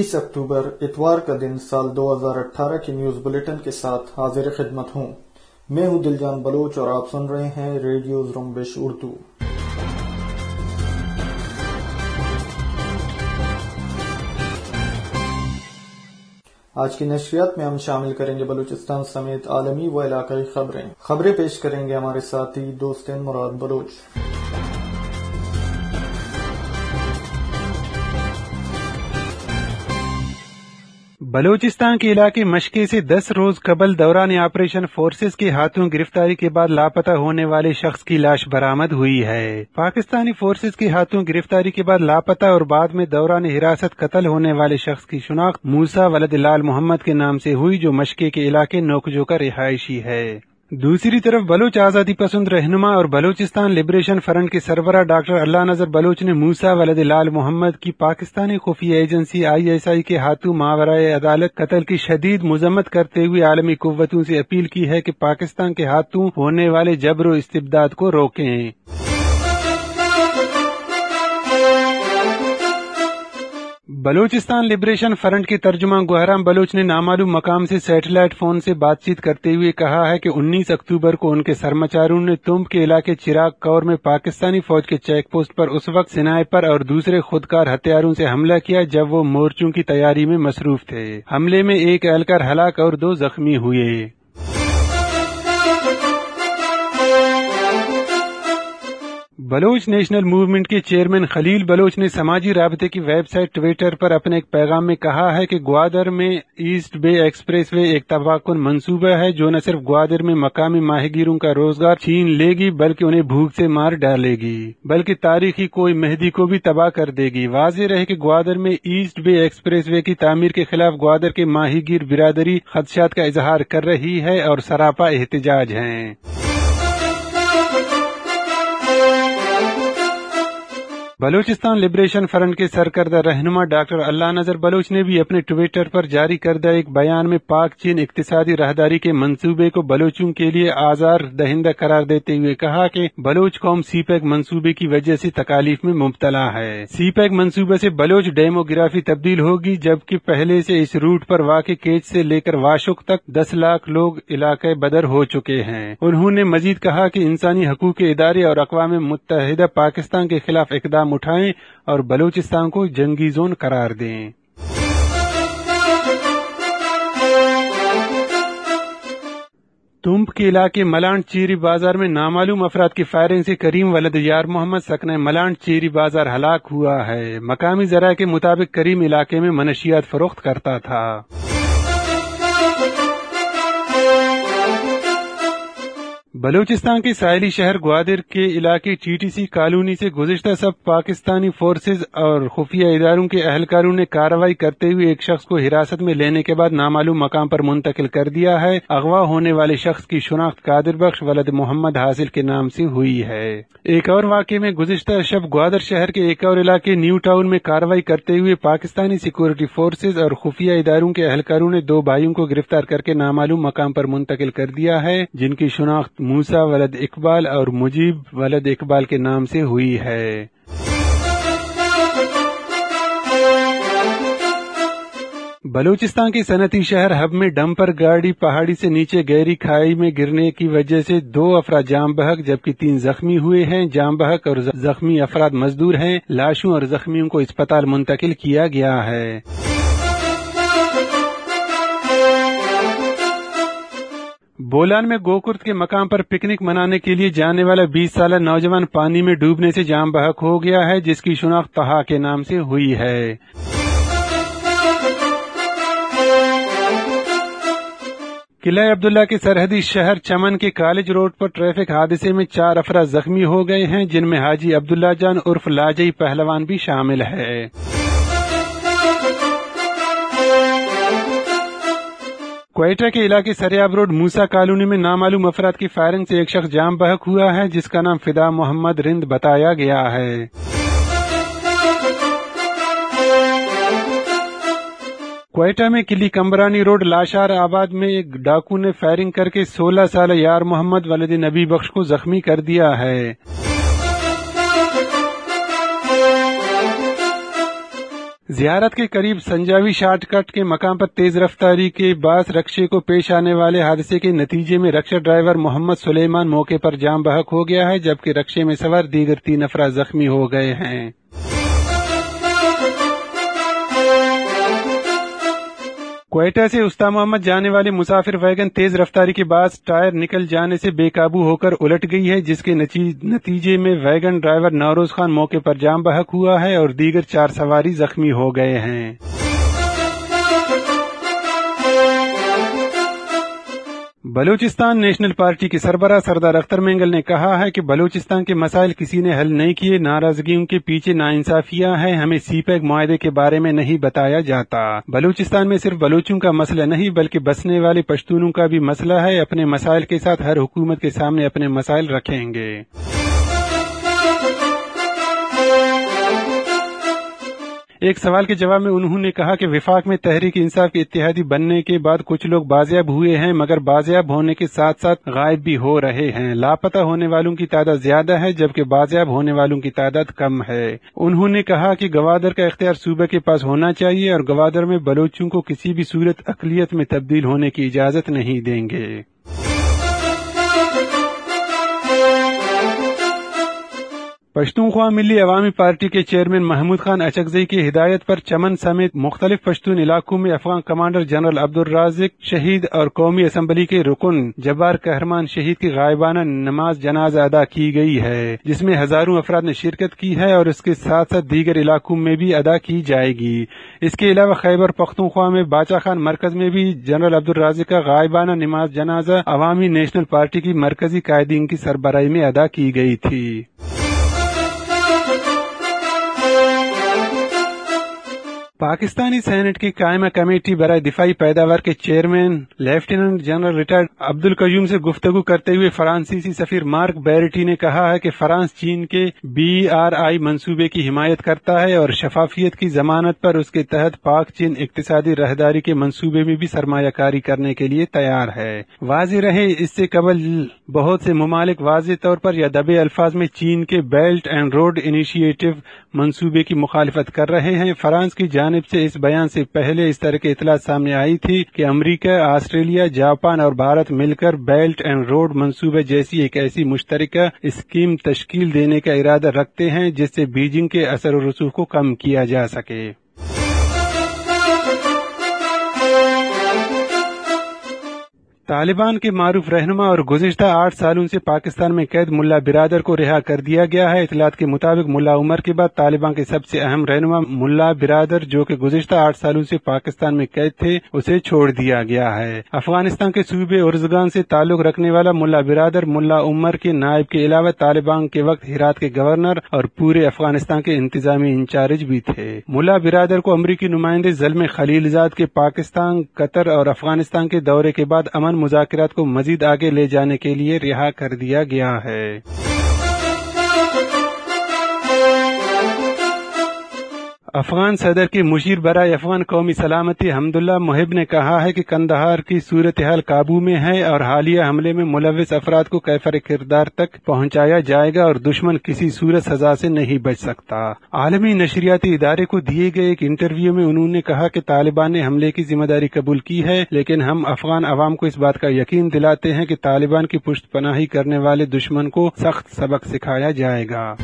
اکیس اکتوبر اتوار کا دن سال دو ہزار اٹھارہ کی نیوز بلیٹن کے ساتھ حاضر خدمت ہوں۔ میں ہوں دلجان بلوچ اور آپ سن رہے ہیں ریڈیو زرمبش اردو۔ آج کی نشریات میں ہم شامل کریں گے بلوچستان سمیت عالمی و علاقائی خبریں۔ خبریں پیش کریں گے ہمارے ساتھی دوستین مراد بلوچ۔ بلوچستان کے علاقے مشقے سے دس روز قبل دوران آپریشن فورسز کے ہاتھوں گرفتاری کے بعد لاپتہ ہونے والے شخص کی لاش برامد ہوئی ہے۔ پاکستانی فورسز کے ہاتھوں گرفتاری کے بعد لاپتہ اور بعد میں دوران حراست قتل ہونے والے شخص کی شناخت موسا ولد لال محمد کے نام سے ہوئی جو مشقے کے علاقے نوکجو کا رہائشی ہے۔ دوسری طرف بلوچ آزادی پسند رہنما اور بلوچستان لبریشن فرنٹ کے سربراہ ڈاکٹر اللہ نظر بلوچ نے موسا ولد لال محمد کی پاکستانی خفیہ ایجنسی آئی ایس آئی کے ہاتھوں ماورائے عدالت قتل کی شدید مذمت کرتے ہوئے عالمی قوتوں سے اپیل کی ہے کہ پاکستان کے ہاتھوں ہونے والے جبر و استبداد کو روکیں۔ بلوچستان لبریشن فرنٹ کے ترجمہ گہرام بلوچ نے نامعلوم مقام سے سیٹلائٹ فون سے بات چیت کرتے ہوئے کہا ہے کہ انیس اکتوبر کو ان کے سرمچاروں نے تمب کے علاقے چراغ کور میں پاکستانی فوج کے چیک پوسٹ پر اس وقت سنائپر اور دوسرے خودکار ہتھیاروں سے حملہ کیا جب وہ مورچوں کی تیاری میں مصروف تھے۔ حملے میں ایک اہلکار ہلاک اور دو زخمی ہوئے۔ بلوچ نیشنل موومنٹ کے چیئرمین خلیل بلوچ نے سماجی رابطے کی ویب سائٹ ٹویٹر پر اپنے ایک پیغام میں کہا ہے کہ گوادر میں ایسٹ بے ایکسپریس وے ایک تباکن منصوبہ ہے جو نہ صرف گوادر میں مقامی ماہی گیروں کا روزگار چھین لے گی، بلکہ انہیں بھوک سے مار ڈالے گی، بلکہ تاریخی کوئی مہدی کو بھی تباہ کر دے گی۔ واضح رہے کہ گوادر میں ایسٹ بے ایکسپریس وے کی تعمیر کے خلاف گوادر کے ماہی گیر برادری خدشات کا اظہار کر رہی ہے اور سراپا احتجاج ہیں۔ بلوچستان لبریشن فرنٹ کے سرکردہ رہنما ڈاکٹر اللہ نظر بلوچ نے بھی اپنے ٹویٹر پر جاری کردہ ایک بیان میں پاک چین اقتصادی راہداری کے منصوبے کو بلوچوں کے لیے آزار دہندہ قرار دیتے ہوئے کہا کہ بلوچ قوم سی پیک منصوبے کی وجہ سے تکالیف میں مبتلا ہے۔ سی پیک منصوبے سے بلوچ ڈیموگرافی تبدیل ہوگی جبکہ پہلے سے اس روٹ پر واقع کیچ سے لے کر واشک تک دس لاکھ لوگ علاقے بدر ہو چکے ہیں۔ انہوں نے مزید کہا کہ انسانی حقوق کے ادارے اور اقوام متحدہ پاکستان کے خلاف اقدام اٹھائیں اور بلوچستان کو جنگی زون قرار دیں۔ تمب کے علاقے ملانڈ چیری بازار میں نامعلوم افراد کی فائرنگ سے کریم ولد یار محمد سکن ملانڈ چیری بازار ہلاک ہوا ہے۔ مقامی ذرائع کے مطابق کریم علاقے میں منشیات فروخت کرتا تھا۔ بلوچستان کے ساحلی شہر گوادر کے علاقے ٹی ٹی سی کالونی سے گزشتہ سب پاکستانی فورسز اور خفیہ اداروں کے اہلکاروں نے کارروائی کرتے ہوئے ایک شخص کو حراست میں لینے کے بعد نامعلوم مقام پر منتقل کر دیا ہے۔ اغوا ہونے والے شخص کی شناخت قادر بخش ولد محمد حاصل کے نام سے ہوئی ہے۔ ایک اور واقعے میں گزشتہ شب گوادر شہر کے ایک اور علاقے نیو ٹاؤن میں کارروائی کرتے ہوئے پاکستانی سیکورٹی فورسز اور خفیہ اداروں کے اہلکاروں نے دو بھائیوں کو گرفتار کر کے نامعلوم مقام پر منتقل کر دیا ہے، جن کی شناخت موسا ولد اقبال اور مجیب ولد اقبال کے نام سے ہوئی ہے۔ بلوچستان کے صنعتی شہر ہب میں ڈمپر گاڑی پہاڑی سے نیچے گہری کھائی میں گرنے کی وجہ سے دو افراد جام بحق جبکہ تین زخمی ہوئے ہیں۔ جام بحق اور زخمی افراد مزدور ہیں۔ لاشوں اور زخمیوں کو اسپتال منتقل کیا گیا ہے۔ بولان میں گوکرت کے مقام پر پکنک منانے کے لیے جانے والا بیس سالہ نوجوان پانی میں ڈوبنے سے جام بحق ہو گیا ہے، جس کی شناخت تہا کے نام سے ہوئی ہے۔ قلعہ عبداللہ کے سرحدی شہر چمن کے کالج روڈ پر ٹریفک حادثے میں چار افراد زخمی ہو گئے ہیں، جن میں حاجی عبداللہ جان عرف لاجئی پہلوان بھی شامل ہے۔ کوئٹہ کے علاقے سریاب روڈ موسا کالونی میں نامعلوم افراد کی فائرنگ سے ایک شخص جام بحق ہوا ہے، جس کا نام فدا محمد رند بتایا گیا ہے۔ کوئٹہ میں کلی کمبرانی روڈ لاشار آباد میں ایک ڈاکو نے فائرنگ کر کے سولہ سال یار محمد ولد نبی بخش کو زخمی کر دیا ہے۔ زیارت کے قریب سنجاوی شارٹ کٹ کے مقام پر تیز رفتاری کے باعث رکشے کو پیش آنے والے حادثے کے نتیجے میں رکشہ ڈرائیور محمد سلیمان موقع پر جام بحق ہو گیا ہے، جبکہ رکشے میں سوار دیگر تین افراد زخمی ہو گئے ہیں۔ کوئٹہ سے استا محمد جانے والے مسافر ویگن تیز رفتاری کے بعد ٹائر نکل جانے سے بے قابو ہو کر الٹ گئی ہے، جس کے نتیجے میں ویگن ڈرائیور نوروز خان موقع پر جام بحق ہوا ہے اور دیگر چار سواری زخمی ہو گئے ہیں۔ بلوچستان نیشنل پارٹی کے سربراہ سردار اختر مینگل نے کہا ہے کہ بلوچستان کے مسائل کسی نے حل نہیں کیے ناراضگیوں کے پیچھے ناانصافیاں ہیں، ہمیں سی پیک معاہدے کے بارے میں نہیں بتایا جاتا۔ بلوچستان میں صرف بلوچوں کا مسئلہ نہیں، بلکہ بسنے والے پشتونوں کا بھی مسئلہ ہے، اپنے مسائل کے ساتھ ہر حکومت کے سامنے اپنے مسائل رکھیں گے۔ ایک سوال کے جواب میں انہوں نے کہا کہ وفاق میں تحریک انصاف کے اتحادی بننے کے بعد کچھ لوگ بازیاب ہوئے ہیں، مگر بازیاب ہونے کے ساتھ ساتھ غائب بھی ہو رہے ہیں۔ لاپتہ ہونے والوں کی تعداد زیادہ ہے، جبکہ بازیاب ہونے والوں کی تعداد کم ہے۔ انہوں نے کہا کہ گوادر کا اختیار صوبہ کے پاس ہونا چاہیے اور گوادر میں بلوچوں کو کسی بھی صورت اقلیت میں تبدیل ہونے کی اجازت نہیں دیں گے۔ پشتونخوا ملی عوامی پارٹی کے چیئرمین محمود خان اچکزئی کی ہدایت پر چمن سمیت مختلف پشتون علاقوں میں افغان کمانڈر جنرل عبد الرازق شہید اور قومی اسمبلی کے رکن جبار کہرمان شہید کی غائبانہ نماز جناز ادا کی گئی ہے، جس میں ہزاروں افراد نے شرکت کی ہے اور اس کے ساتھ ساتھ دیگر علاقوں میں بھی ادا کی جائے گی۔ اس کے علاوہ خیبر پختونخوا میں باچا خان مرکز میں بھی جنرل عبد الرازق کا غائبانہ نماز جنازہ عوامی نیشنل پارٹی کی مرکزی قائدین کی سربراہی میں ادا کی گئی تھی۔ پاکستانی سینٹ کی قائمہ کمیٹی برائے دفاعی پیداوار کے چیئرمین، لیفٹیننٹ جنرل ریٹائرڈ عبد القیوم سے گفتگو کرتے ہوئے فرانسیسی سفیر مارک بیرٹی نے کہا ہے کہ فرانس چین کے بی آر آئی منصوبے کی حمایت کرتا ہے اور شفافیت کی ضمانت پر اس کے تحت پاک چین اقتصادی راہداری کے منصوبے میں بھی سرمایہ کاری کرنے کے لیے تیار ہے۔ واضح رہے، اس سے قبل بہت سے ممالک واضح طور پر یا دبے الفاظ میں چین کے بیلٹ اینڈ روڈ انیشیٹو منصوبے کی مخالفت کر رہے ہیں۔ فرانس کی جان جانب سے اس بیان سے پہلے اس طرح کی اطلاع سامنے آئی تھی کہ امریکہ، آسٹریلیا، جاپان اور بھارت مل کر بیلٹ اینڈ روڈ منصوبے جیسی ایک ایسی مشترکہ اسکیم تشکیل دینے کا ارادہ رکھتے ہیں، جس سے بیجنگ کے اثر و رسوخ کو کم کیا جا سکے۔ طالبان کے معروف رہنما اور گزشتہ آٹھ سالوں سے پاکستان میں قید ملا برادر کو رہا کر دیا گیا ہے۔ اطلاعات کے مطابق ملا عمر کے بعد طالبان کے سب سے اہم رہنما ملا برادر جو کہ گزشتہ آٹھ سالوں سے پاکستان میں قید تھے، اسے چھوڑ دیا گیا ہے۔ افغانستان کے صوبے ارزگان سے تعلق رکھنے والا ملا برادر ملا عمر کے نائب کے علاوہ طالبان کے وقت ہرات کے گورنر اور پورے افغانستان کے انتظامی انچارج بھی تھے۔ ملا برادر کو امریکی نمائندے ظلم خلیل زاد کے پاکستان، قطر اور افغانستان کے دورے کے بعد امن مذاکرات کو مزید آگے لے جانے کے لیے رہا کر دیا گیا ہے۔ افغان صدر کے مشیر برائے افغان قومی سلامتی حمداللہ محب نے کہا ہے کہ کندہار کی صورتحال قابو میں ہے اور حالیہ حملے میں ملوث افراد کو کیفر کردار تک پہنچایا جائے گا اور دشمن کسی صورت سزا سے نہیں بچ سکتا۔ عالمی نشریاتی ادارے کو دیے گئے ایک انٹرویو میں انہوں نے کہا کہ طالبان نے حملے کی ذمہ داری قبول کی ہے، لیکن ہم افغان عوام کو اس بات کا یقین دلاتے ہیں کہ طالبان کی پشت پناہی کرنے والے دشمن کو سخت سبق سکھایا جائے گا۔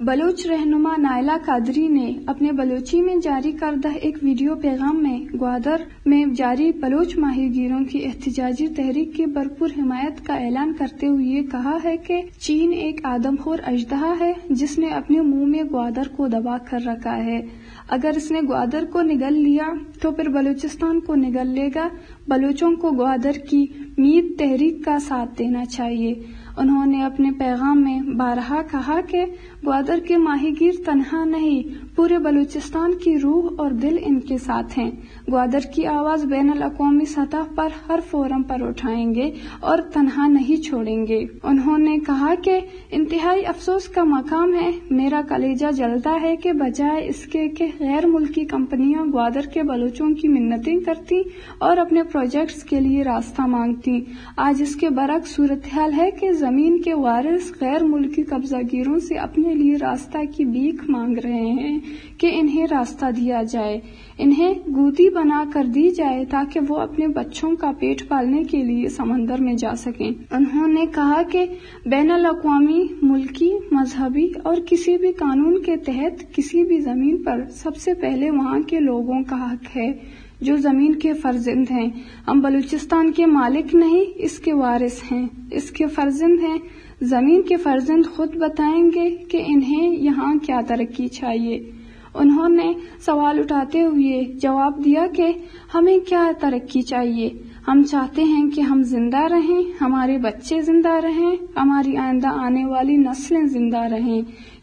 بلوچ رہنما نائلہ قادری نے اپنے بلوچی میں جاری کردہ ایک ویڈیو پیغام میں گوادر میں جاری بلوچ ماہی گیروں کی احتجاجی تحریک کی بھرپور حمایت کا اعلان کرتے ہوئے کہا ہے کہ چین ایک آدم خور اجدہا ہے جس نے اپنے منہ میں گوادر کو دبا کر رکھا ہے۔ اگر اس نے گوادر کو نگل لیا تو پھر بلوچستان کو نگل لے گا۔ بلوچوں کو گوادر کی میت تحریک کا ساتھ دینا چاہیے۔ انہوں نے اپنے پیغام میں بارہا کہا کہ گوادر کے ماہی گیر تنہا نہیں پورے بلوچستان کی روح اور دل ان کے ساتھ ہیں۔ گوادر کی آواز بین الاقوامی سطح پر ہر فورم پر اٹھائیں گے اور تنہا نہیں چھوڑیں گے۔ انہوں نے کہا کہ انتہائی افسوس کا مقام ہے، میرا کلیجہ جلتا ہے کہ بجائے اس کے کہ غیر ملکی کمپنیاں گوادر کے بلوچوں کی منتیں کرتی اور اپنے پروجیکٹس کے لیے راستہ مانگتی۔ آج اس کے برعکس صورتحال ہے کہ زمین کے وارث غیر ملکی قبضہ گیروں سے اپنے لیے راستہ کی بیک مانگ رہے ہیں۔ کہ انہیں راستہ دیا جائے۔ انہیں گودی بنا کر دی جائے تاکہ وہ اپنے بچوں کا پیٹ پالنے کے لیے سمندر میں جا سکیں۔ انہوں نے کہا کہ بین الاقوامی، ملکی، مذہبی اور کسی بھی قانون کے تحت کسی بھی زمین پر سب سے پہلے وہاں کے لوگوں کا حق ہے جو زمین کے فرزند ہیں۔ ہم بلوچستان کے مالک نہیں، اس کے وارث ہیں۔ اس کے فرزند ہیں۔ زمین کے فرزند خود بتائیں گے کہ انہیں یہاں کیا ترقی چاہیے۔ انہوں نے سوال اٹھاتے ہوئے جواب دیا کہ ہمیں کیا ترقی چاہیے؟ ہم چاہتے ہیں کہ ہم زندہ رہیں، ہمارے بچے زندہ رہیں، ہماری آئندہ آنے والی نسلیں زندہ رہیں۔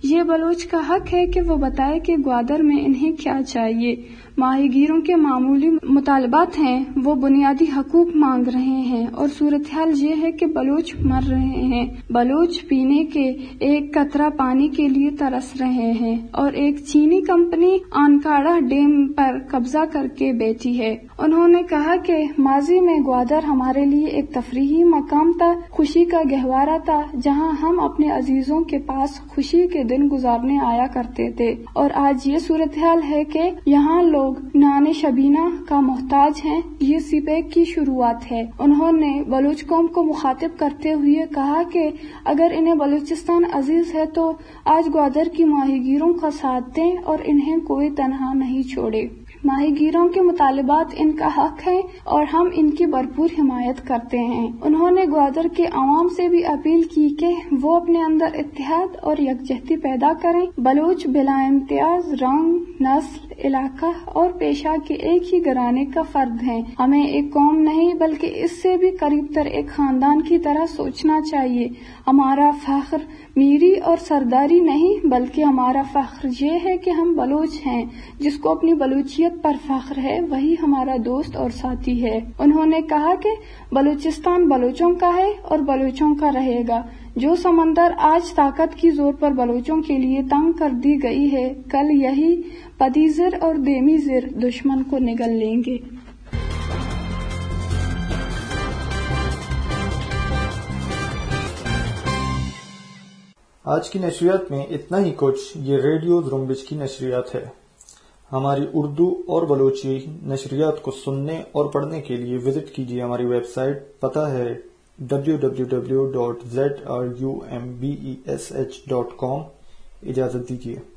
یہ بلوچ کا حق ہے کہ وہ بتائے کہ گوادر میں انہیں کیا چاہیے۔ ماہی گیروں کے معمولی مطالبات ہیں، وہ بنیادی حقوق مانگ رہے ہیں اور صورتحال یہ ہے کہ بلوچ مر رہے ہیں۔ بلوچ پینے کے ایک قطرہ پانی کے لیے ترس رہے ہیں اور ایک چینی کمپنی آنکاڑا ڈیم پر قبضہ کر کے بیٹھی ہے۔ انہوں نے کہا کہ ماضی میں گوادر ہمارے لیے ایک تفریحی مقام تھا، خوشی کا گہوارہ تھا، جہاں ہم اپنے عزیزوں کے پاس خوشی کے دن گزارنے آیا کرتے تھے۔ اور آج یہ صورتحال ہے کہ یہاں لوگ نان شبینہ کا محتاج ہیں۔ یہ سپیک کی شروعات ہے۔ انہوں نے بلوچ قوم کو مخاطب کرتے ہوئے کہا کہ اگر انہیں بلوچستان عزیز ہے تو آج گوادر کی ماہی گیروں کا ساتھ دیں اور انہیں کوئی تنہا نہیں چھوڑے۔ ماہی گیروں کے مطالبات ان کا حق ہے اور ہم ان کی بھرپور حمایت کرتے ہیں۔ انہوں نے گوادر کے عوام سے بھی اپیل کی کہ وہ اپنے اندر اتحاد اور یکجہتی پیدا کریں۔ بلوچ، بلا امتیاز، رنگ، نسل، علاقہ اور پیشہ کے ایک ہی گرانے کا فرد ہیں۔ ہمیں ایک قوم نہیں بلکہ اس سے بھی قریب تر ایک خاندان کی طرح سوچنا چاہیے۔ ہمارا فخر میری اور سرداری نہیں بلکہ ہمارا فخر یہ ہے کہ ہم بلوچ ہیں، جس کو اپنی بلوچیت پر فخر ہے، وہی ہمارا دوست اور ساتھی ہے۔ انہوں نے کہا کہ بلوچستان بلوچوں کا ہے اور بلوچوں کا رہے گا۔ جو سمندر آج طاقت کی زور پر بلوچوں کے لیے تنگ کر دی گئی ہے، کل یہی پدیزر اور دیمی زر دشمن کو نگل لیں گے۔ آج کی نشریات میں اتنا ہی کچھ۔ یہ ریڈیو زرمبش کی نشریات ہے۔ ہماری اردو اور بلوچی نشریات کو سننے اور پڑھنے کے لیے وزٹ کیجیے ہماری ویب سائٹ۔ پتہ ہے www.zrumbesh.com اجازت دیجیے۔